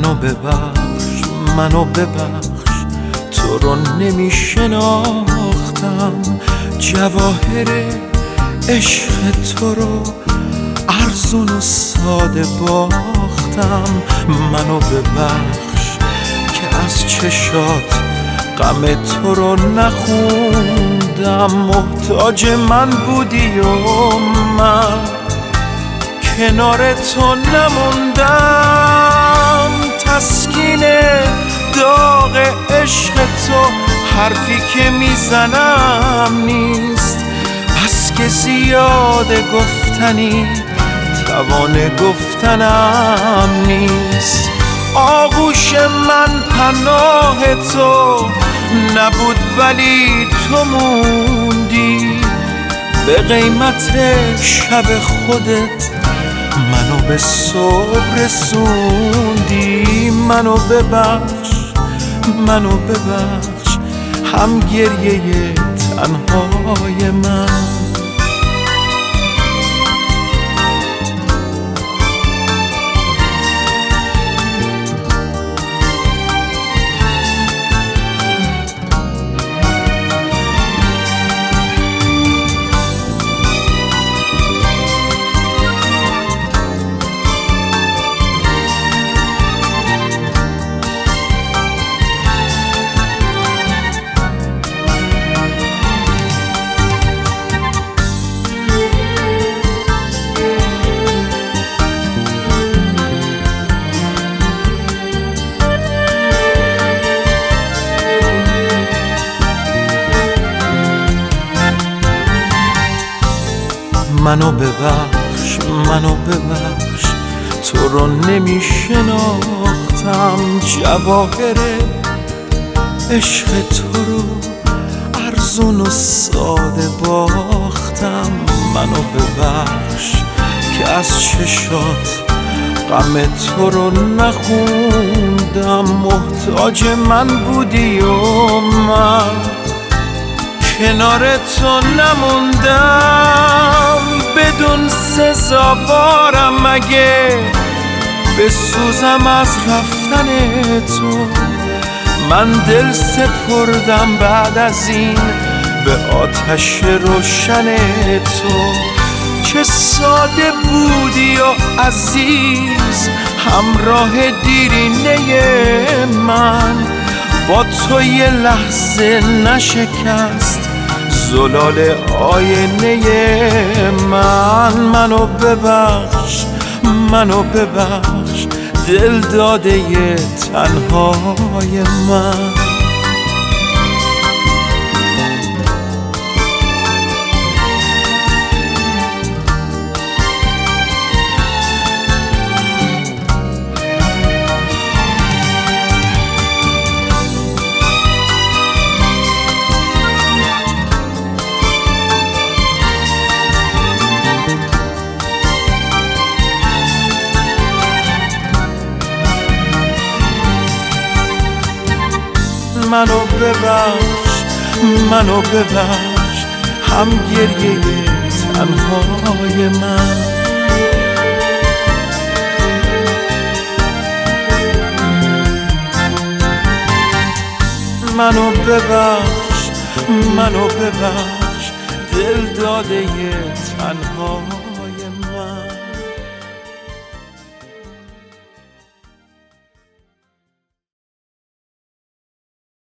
منو ببخش منو ببخش. تو رو نمی شناختم جواهر عشق تو رو ارزون و ساده باختم. منو ببخش که از چشات غم تو رو نخوندم. محتاج من بودی و من کنار تو نموندم. تسکین داغ عشق تو حرفی که می‌زنم نیست. پس که زیاده گفتنی توان گفتنم نیست. آغوش من پناه تو نبود ولی تو موندی. به قیمت شب خودت منو به صبح رسوندی. منو ببخش منو ببخش. هم گریه تنهای من. منو ببخش منو ببخش. تو رو نمی شناختم جواهر عشق تو رو ارزون و ساده باختم. منو ببخش که از چشات غم تو رو نخوندم. محتاج من بودی و من کنار تو نموندم. بدون سزاوارم مگه بسوزم از رفتن تو؟ من دل سپردم بعد از این به آتش روشن تو. چه ساده بودی و عزیز همراه دیرینه من. با تو یه لحظه نشکست زلال آینه من منو ببخش منو ببخش دل داده تنهای من. منو ببخش منو ببخش هم گریه تنهای من. منو ببخش منو ببخش دل داده تنها